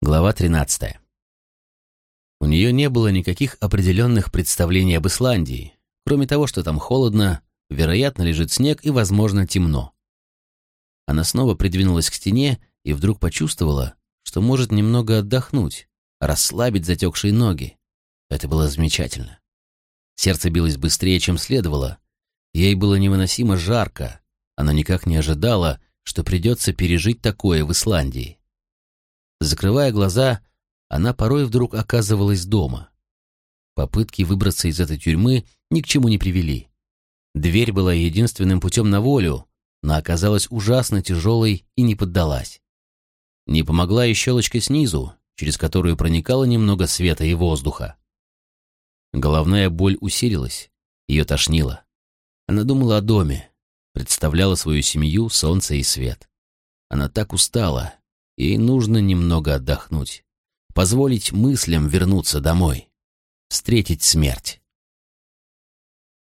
Глава 13. У нее не было никаких определенных представлений об Исландии, кроме того, что там холодно, вероятно, лежит снег и, возможно, темно. Она снова придвинулась к стене и вдруг почувствовала, что может немного отдохнуть, расслабить затекшие ноги. Это было замечательно. Сердце билось быстрее, чем следовало. Ей было невыносимо жарко. Она никак не ожидала, что придется пережить такое в Исландии. Закрывая глаза, она порой вдруг оказывалась дома. Попытки выбраться из этой тюрьмы ни к чему не привели. Дверь была единственным путем на волю, но оказалась ужасно тяжелой и не поддалась. Не помогла и щелочка снизу, через которую проникало немного света и воздуха. Головная боль усилилась, ее тошнило. Она думала о доме, представляла свою семью, солнце и свет. Она так устала, Ей нужно немного отдохнуть, позволить мыслям вернуться домой, встретить смерть.